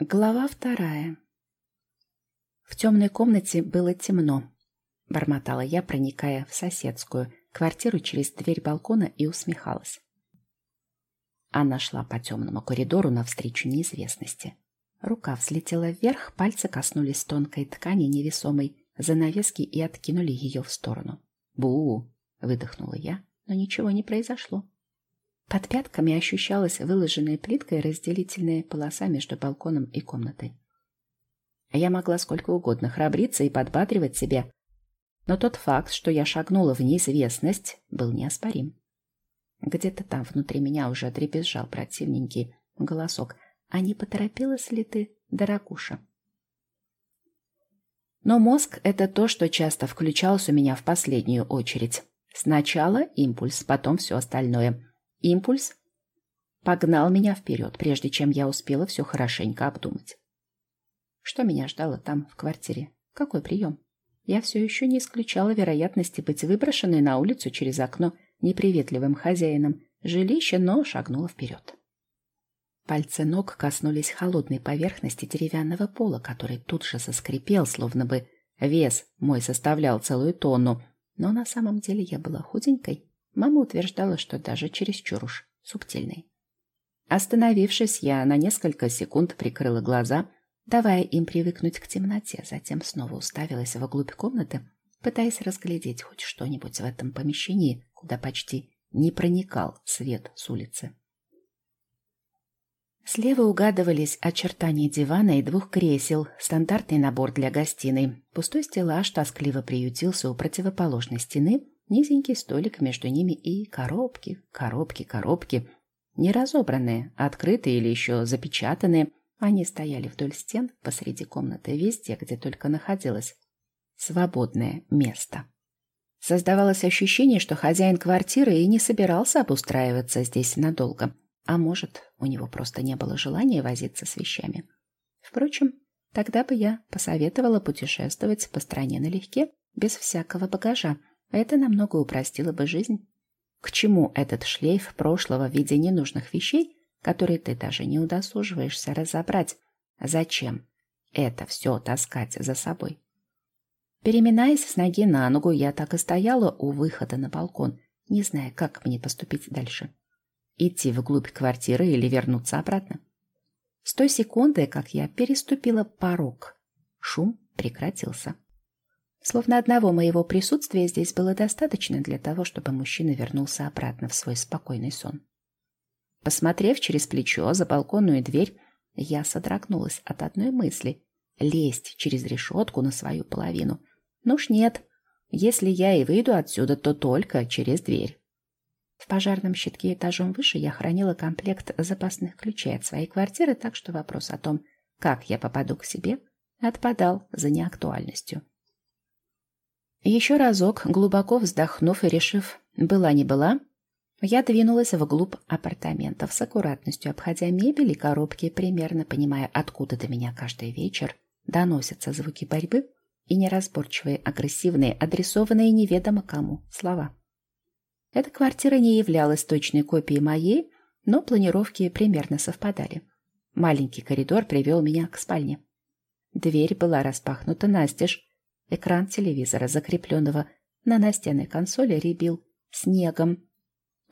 Глава вторая. В темной комнате было темно, бормотала я, проникая в соседскую квартиру через дверь балкона и усмехалась. Она шла по темному коридору навстречу неизвестности. Рука взлетела вверх, пальцы коснулись тонкой ткани невесомой занавески и откинули ее в сторону. «Бу!» — выдохнула я, но ничего не произошло. Под пятками ощущалась выложенная плиткой разделительная полоса между балконом и комнатой. Я могла сколько угодно храбриться и подбадривать себя, но тот факт, что я шагнула в неизвестность, был неоспорим. Где-то там внутри меня уже дребезжал противненький голосок. А не поторопилась ли ты, дорогуша? Но мозг — это то, что часто включалось у меня в последнюю очередь. Сначала импульс, потом все остальное — Импульс погнал меня вперед, прежде чем я успела все хорошенько обдумать. Что меня ждало там, в квартире? Какой прием? Я все еще не исключала вероятности быть выброшенной на улицу через окно неприветливым хозяином жилища, но шагнула вперед. Пальцы ног коснулись холодной поверхности деревянного пола, который тут же заскрипел, словно бы вес мой составлял целую тонну, но на самом деле я была худенькой Мама утверждала, что даже чересчур уж субтильный. Остановившись, я на несколько секунд прикрыла глаза, давая им привыкнуть к темноте, затем снова уставилась вглубь комнаты, пытаясь разглядеть хоть что-нибудь в этом помещении, куда почти не проникал свет с улицы. Слева угадывались очертания дивана и двух кресел, стандартный набор для гостиной. Пустой стеллаж тоскливо приютился у противоположной стены, Низенький столик между ними и коробки, коробки, коробки. Не разобранные, открытые или еще запечатанные. Они стояли вдоль стен посреди комнаты, везде, где только находилось свободное место. Создавалось ощущение, что хозяин квартиры и не собирался обустраиваться здесь надолго. А может, у него просто не было желания возиться с вещами. Впрочем, тогда бы я посоветовала путешествовать по стране налегке, без всякого багажа, это намного упростило бы жизнь. К чему этот шлейф прошлого в виде ненужных вещей, которые ты даже не удосуживаешься разобрать? Зачем это все таскать за собой? Переминаясь с ноги на ногу, я так и стояла у выхода на балкон, не зная, как мне поступить дальше. Идти вглубь квартиры или вернуться обратно. С той секунды, как я переступила порог, шум прекратился. Словно одного моего присутствия здесь было достаточно для того, чтобы мужчина вернулся обратно в свой спокойный сон. Посмотрев через плечо за балконную дверь, я содрогнулась от одной мысли — лезть через решетку на свою половину. Ну уж нет, если я и выйду отсюда, то только через дверь. В пожарном щитке этажом выше я хранила комплект запасных ключей от своей квартиры, так что вопрос о том, как я попаду к себе, отпадал за неактуальностью. Еще разок, глубоко вздохнув и решив «была не была», я двинулась вглубь апартаментов с аккуратностью, обходя мебель и коробки, примерно понимая, откуда до меня каждый вечер доносятся звуки борьбы и неразборчивые, агрессивные, адресованные неведомо кому слова. Эта квартира не являлась точной копией моей, но планировки примерно совпадали. Маленький коридор привел меня к спальне. Дверь была распахнута настежь, Экран телевизора, закрепленного на настенной консоли, рябил снегом.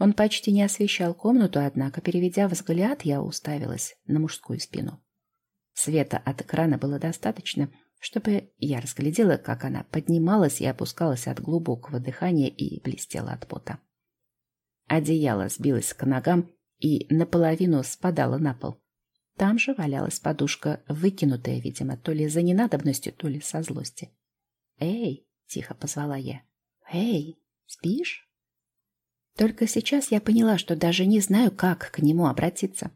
Он почти не освещал комнату, однако, переведя взгляд, я уставилась на мужскую спину. Света от экрана было достаточно, чтобы я разглядела, как она поднималась и опускалась от глубокого дыхания и блестела от пота. Одеяло сбилось к ногам и наполовину спадало на пол. Там же валялась подушка, выкинутая, видимо, то ли за ненадобностью, то ли со злости. «Эй!» — тихо позвала я. «Эй, спишь?» Только сейчас я поняла, что даже не знаю, как к нему обратиться.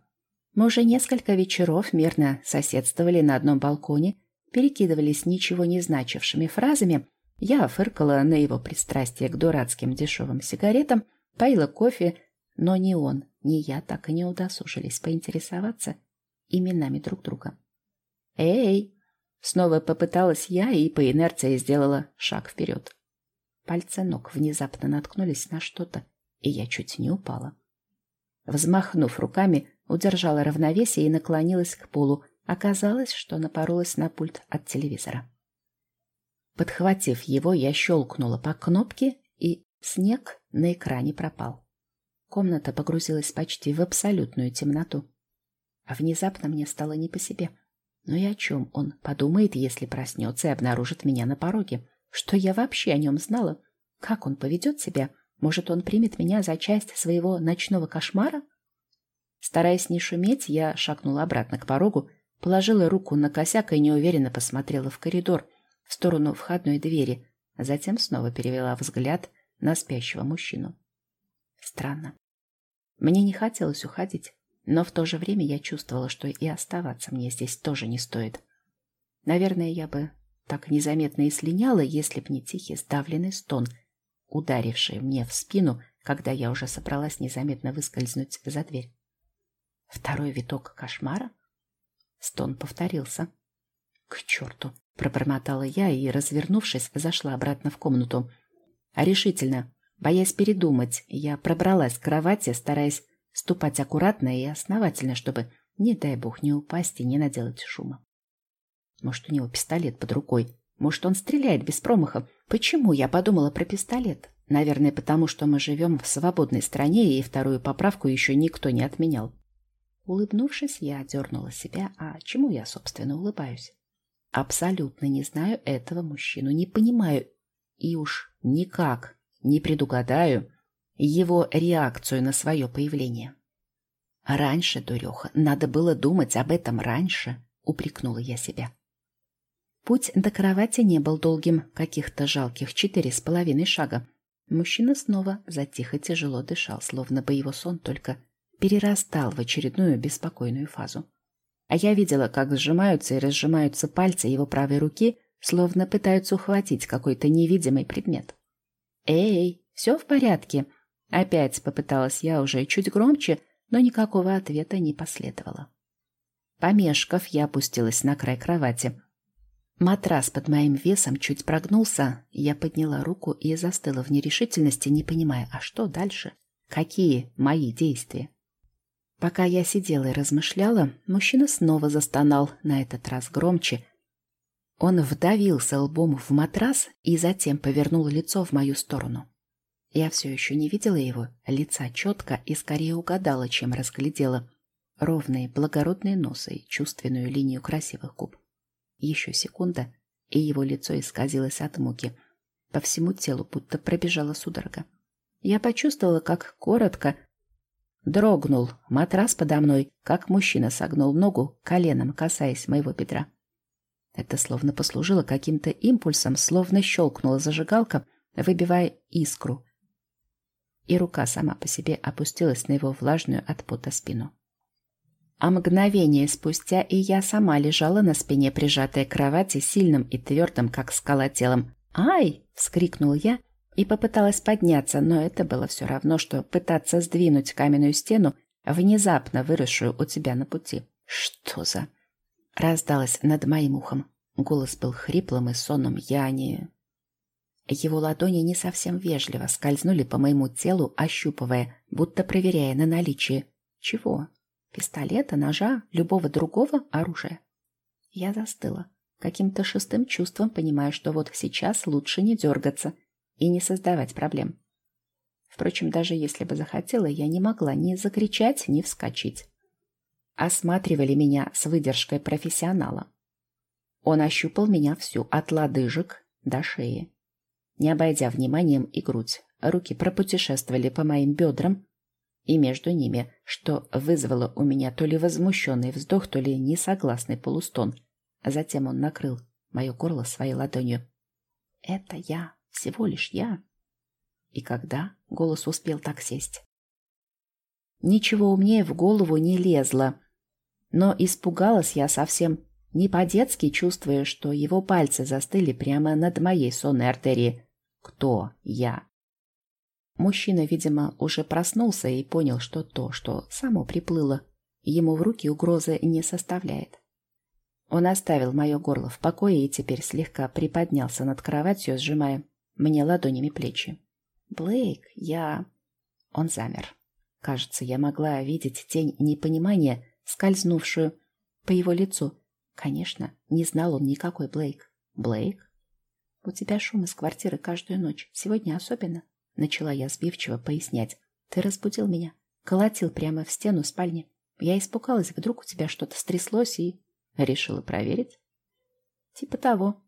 Мы уже несколько вечеров мирно соседствовали на одном балконе, перекидывались ничего не значившими фразами. Я фыркала на его пристрастие к дурацким дешевым сигаретам, поила кофе, но ни он, ни я так и не удосужились поинтересоваться именами друг друга. «Эй!» Снова попыталась я и по инерции сделала шаг вперед. Пальцы ног внезапно наткнулись на что-то, и я чуть не упала. Взмахнув руками, удержала равновесие и наклонилась к полу, Оказалось, что напоролась на пульт от телевизора. Подхватив его, я щелкнула по кнопке, и снег на экране пропал. Комната погрузилась почти в абсолютную темноту. А внезапно мне стало не по себе. Но и о чем он подумает, если проснется и обнаружит меня на пороге? Что я вообще о нем знала? Как он поведет себя? Может, он примет меня за часть своего ночного кошмара? Стараясь не шуметь, я шагнула обратно к порогу, положила руку на косяк и неуверенно посмотрела в коридор, в сторону входной двери, а затем снова перевела взгляд на спящего мужчину. Странно. Мне не хотелось уходить, но в то же время я чувствовала, что и оставаться мне здесь тоже не стоит. Наверное, я бы так незаметно и слиняла, если б не тихий сдавленный стон, ударивший мне в спину, когда я уже собралась незаметно выскользнуть за дверь. Второй виток кошмара? Стон повторился. «К черту!» — пробормотала я и, развернувшись, зашла обратно в комнату. А решительно, боясь передумать, я пробралась к кровати, стараясь ступать аккуратно и основательно, чтобы, не дай бог, не упасть и не наделать шума. Может, у него пистолет под рукой. Может, он стреляет без промаха. Почему я подумала про пистолет? Наверное, потому что мы живем в свободной стране, и вторую поправку еще никто не отменял. Улыбнувшись, я дернула себя. А чему я, собственно, улыбаюсь? Абсолютно не знаю этого мужчину, не понимаю и уж никак не предугадаю его реакцию на свое появление. «Раньше, дуреха, надо было думать об этом раньше», — упрекнула я себя. Путь до кровати не был долгим, каких-то жалких четыре с половиной шага. Мужчина снова затихо тяжело дышал, словно бы его сон только перерастал в очередную беспокойную фазу. А я видела, как сжимаются и разжимаются пальцы его правой руки, словно пытаются ухватить какой-то невидимый предмет. «Эй, все в порядке?» Опять попыталась я уже чуть громче, но никакого ответа не последовало. Помешков, я опустилась на край кровати. Матрас под моим весом чуть прогнулся, я подняла руку и застыла в нерешительности, не понимая, а что дальше? Какие мои действия? Пока я сидела и размышляла, мужчина снова застонал, на этот раз громче. Он вдавился лбом в матрас и затем повернул лицо в мою сторону. Я все еще не видела его лица четко и скорее угадала, чем разглядела. Ровные, благородные носы и чувственную линию красивых губ. Еще секунда, и его лицо исказилось от муки. По всему телу будто пробежала судорога. Я почувствовала, как коротко дрогнул матрас подо мной, как мужчина согнул ногу, коленом касаясь моего бедра. Это словно послужило каким-то импульсом, словно щелкнула зажигалка, выбивая искру — и рука сама по себе опустилась на его влажную от пота спину. А мгновение спустя и я сама лежала на спине, прижатая к кровати, сильным и твердым, как скала телом. «Ай!» — вскрикнул я и попыталась подняться, но это было все равно, что пытаться сдвинуть каменную стену, внезапно выросшую у тебя на пути. «Что за...» — раздалось над моим ухом. Голос был хриплым и сонным. Я не... Его ладони не совсем вежливо скользнули по моему телу, ощупывая, будто проверяя на наличие чего? Пистолета, ножа, любого другого оружия. Я застыла, каким-то шестым чувством понимая, что вот сейчас лучше не дергаться и не создавать проблем. Впрочем, даже если бы захотела, я не могла ни закричать, ни вскочить. Осматривали меня с выдержкой профессионала. Он ощупал меня всю, от лодыжек до шеи не обойдя вниманием и грудь. Руки пропутешествовали по моим бедрам и между ними, что вызвало у меня то ли возмущенный вздох, то ли несогласный полустон. Затем он накрыл мое горло своей ладонью. «Это я, всего лишь я». И когда голос успел так сесть? Ничего умнее в голову не лезло, но испугалась я совсем не по-детски, чувствуя, что его пальцы застыли прямо над моей сонной артерией. Кто я? Мужчина, видимо, уже проснулся и понял, что то, что само приплыло, ему в руки угрозы не составляет. Он оставил мое горло в покое и теперь слегка приподнялся над кроватью, сжимая мне ладонями плечи. «Блейк, я...» Он замер. Кажется, я могла видеть тень непонимания, скользнувшую по его лицу. Конечно, не знал он никакой Блейк. Блейк? У тебя шум из квартиры каждую ночь. Сегодня особенно. Начала я сбивчиво пояснять. Ты разбудил меня. Колотил прямо в стену спальни. Я испугалась, вдруг у тебя что-то стряслось и... Решила проверить? Типа того.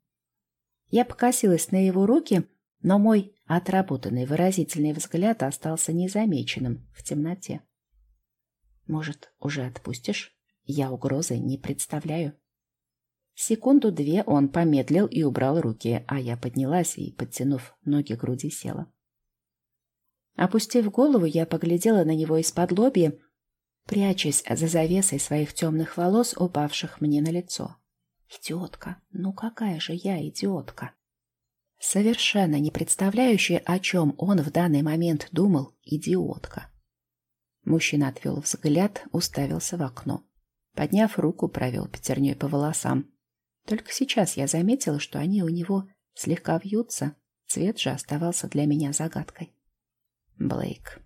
Я покосилась на его руки, но мой отработанный выразительный взгляд остался незамеченным в темноте. Может, уже отпустишь? Я угрозы не представляю. Секунду-две он помедлил и убрал руки, а я поднялась и, подтянув ноги к груди, села. Опустив голову, я поглядела на него из-под лобья, прячась за завесой своих темных волос, упавших мне на лицо. Идиотка! Ну какая же я идиотка! Совершенно не представляющая, о чем он в данный момент думал, идиотка. Мужчина отвел взгляд, уставился в окно. Подняв руку, провел пятерней по волосам. Только сейчас я заметила, что они у него слегка вьются, цвет же оставался для меня загадкой. Блейк.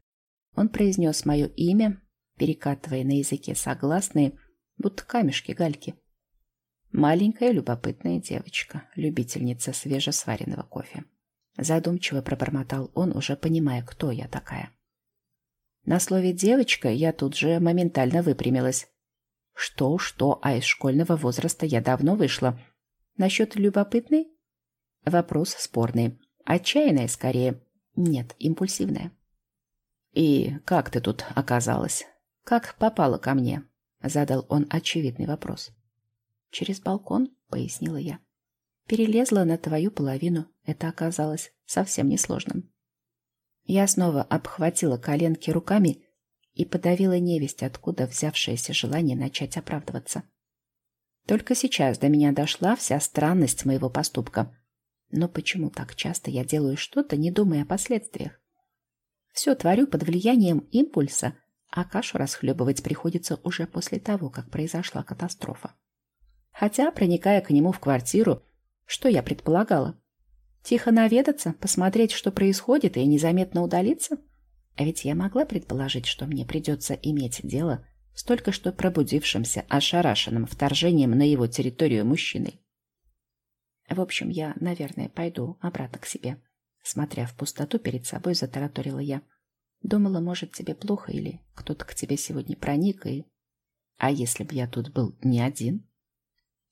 Он произнес мое имя, перекатывая на языке согласные, будто камешки гальки. Маленькая любопытная девочка, любительница свежесваренного кофе. Задумчиво пробормотал он, уже понимая, кто я такая. На слове «девочка» я тут же моментально выпрямилась. Что-что, а из школьного возраста я давно вышла. Насчет любопытной? Вопрос спорный. Отчаянная скорее. Нет, импульсивная. «И как ты тут оказалась? Как попала ко мне?» Задал он очевидный вопрос. «Через балкон», — пояснила я. «Перелезла на твою половину. Это оказалось совсем несложным». Я снова обхватила коленки руками и подавила невесть, откуда взявшееся желание начать оправдываться. Только сейчас до меня дошла вся странность моего поступка. Но почему так часто я делаю что-то, не думая о последствиях? Все творю под влиянием импульса, а кашу расхлебывать приходится уже после того, как произошла катастрофа. Хотя, проникая к нему в квартиру, что я предполагала? Тихо наведаться, посмотреть, что происходит, и незаметно удалиться? А ведь я могла предположить, что мне придется иметь дело с только что пробудившимся, ошарашенным вторжением на его территорию мужчиной. В общем, я, наверное, пойду обратно к себе. Смотря в пустоту перед собой, затараторила я. Думала, может, тебе плохо или кто-то к тебе сегодня проник, и... А если б я тут был не один?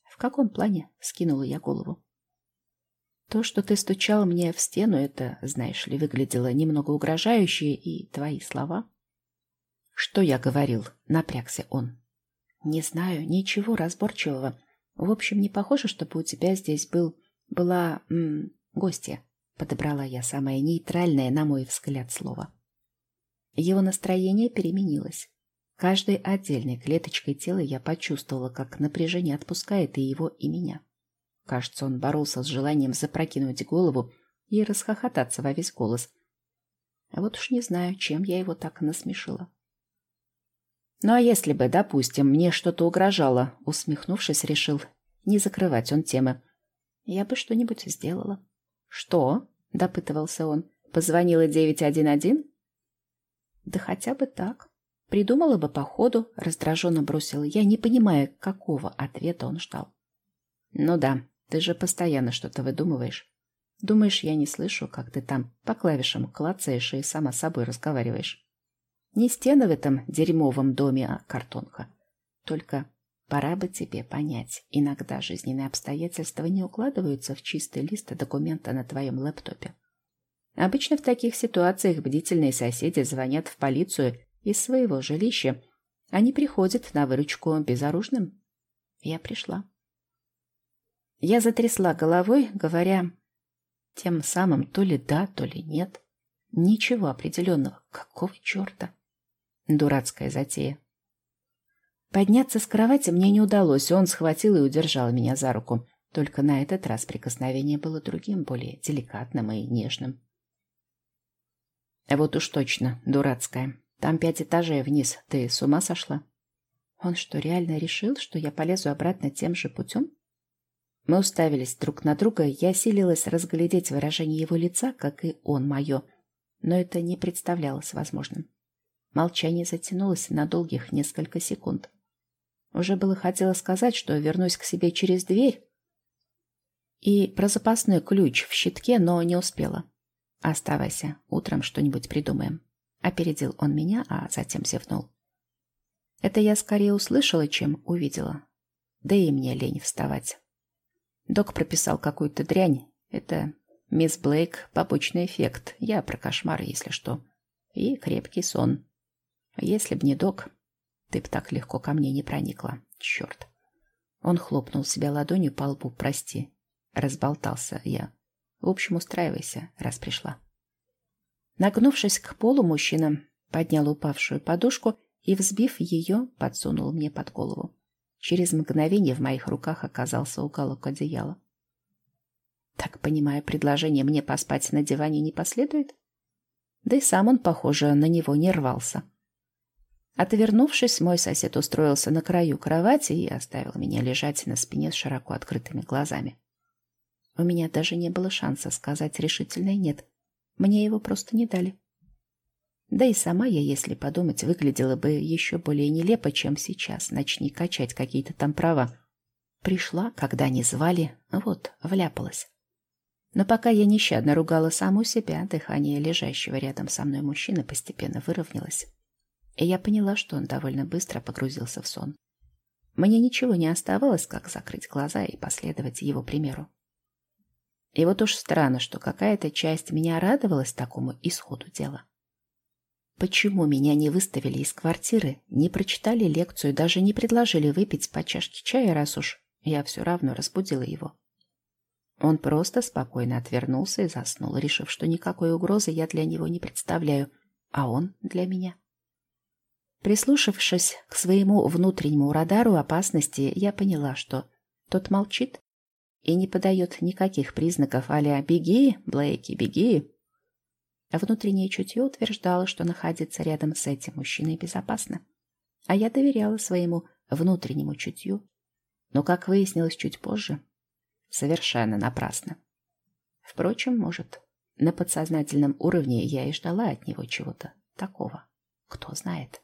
В каком плане? Скинула я голову. То, что ты стучал мне в стену, это, знаешь ли, выглядело немного угрожающе, и твои слова... Что я говорил? Напрягся он. Не знаю, ничего разборчивого. В общем, не похоже, чтобы у тебя здесь был... была... М, гостья. Подобрала я самое нейтральное, на мой взгляд, слово. Его настроение переменилось. Каждой отдельной клеточкой тела я почувствовала, как напряжение отпускает и его, и меня. Кажется, он боролся с желанием запрокинуть голову и расхохотаться во весь голос. А вот уж не знаю, чем я его так насмешила. «Ну а если бы, допустим, мне что-то угрожало?» Усмехнувшись, решил не закрывать он темы. «Я бы что-нибудь сделала». «Что?» — допытывался он. «Позвонила 911?» «Да хотя бы так. Придумала бы по ходу», — раздраженно бросила я, не понимая, какого ответа он ждал. «Ну да, ты же постоянно что-то выдумываешь. Думаешь, я не слышу, как ты там по клавишам клацаешь и сама собой разговариваешь? Не стены в этом дерьмовом доме, а картонка. Только пора бы тебе понять, иногда жизненные обстоятельства не укладываются в чистый лист документа на твоем лэптопе. Обычно в таких ситуациях бдительные соседи звонят в полицию из своего жилища. Они приходят на выручку безоружным. Я пришла. Я затрясла головой, говоря тем самым то ли да, то ли нет. Ничего определенного. Какого черта? Дурацкая затея. Подняться с кровати мне не удалось. Он схватил и удержал меня за руку. Только на этот раз прикосновение было другим, более деликатным и нежным. Вот уж точно, дурацкая. Там пять этажей вниз. Ты с ума сошла? Он что, реально решил, что я полезу обратно тем же путем? Мы уставились друг на друга, я силилась разглядеть выражение его лица, как и он мое, но это не представлялось возможным. Молчание затянулось на долгих несколько секунд. Уже было хотела сказать, что вернусь к себе через дверь, и про запасной ключ в щитке, но не успела. «Оставайся, утром что-нибудь придумаем». Опередил он меня, а затем зевнул. Это я скорее услышала, чем увидела. Да и мне лень вставать. Док прописал какую-то дрянь. Это мисс Блейк, побочный эффект. Я про кошмары, если что. И крепкий сон. Если б не док, ты б так легко ко мне не проникла. Черт. Он хлопнул себя ладонью по лбу. Прости. Разболтался я. В общем, устраивайся, раз пришла. Нагнувшись к полу, мужчина поднял упавшую подушку и, взбив ее, подсунул мне под голову. Через мгновение в моих руках оказался уголок одеяла. Так, понимая, предложение мне поспать на диване не последует? Да и сам он, похоже, на него не рвался. Отвернувшись, мой сосед устроился на краю кровати и оставил меня лежать на спине с широко открытыми глазами. У меня даже не было шанса сказать решительное «нет». Мне его просто не дали. Да и сама я, если подумать, выглядела бы еще более нелепо, чем сейчас. Начни качать какие-то там права. Пришла, когда не звали, вот, вляпалась. Но пока я нещадно ругала саму себя, дыхание лежащего рядом со мной мужчины постепенно выровнялось. И я поняла, что он довольно быстро погрузился в сон. Мне ничего не оставалось, как закрыть глаза и последовать его примеру. И вот уж странно, что какая-то часть меня радовалась такому исходу дела. Почему меня не выставили из квартиры, не прочитали лекцию, даже не предложили выпить по чашке чая, раз уж я все равно разбудила его? Он просто спокойно отвернулся и заснул, решив, что никакой угрозы я для него не представляю, а он для меня. Прислушавшись к своему внутреннему радару опасности, я поняла, что тот молчит и не подает никаких признаков а «беги, Блейки, беги». А внутреннее чутье утверждало, что находиться рядом с этим мужчиной безопасно. А я доверяла своему внутреннему чутью. Но, как выяснилось чуть позже, совершенно напрасно. Впрочем, может, на подсознательном уровне я и ждала от него чего-то такого. Кто знает.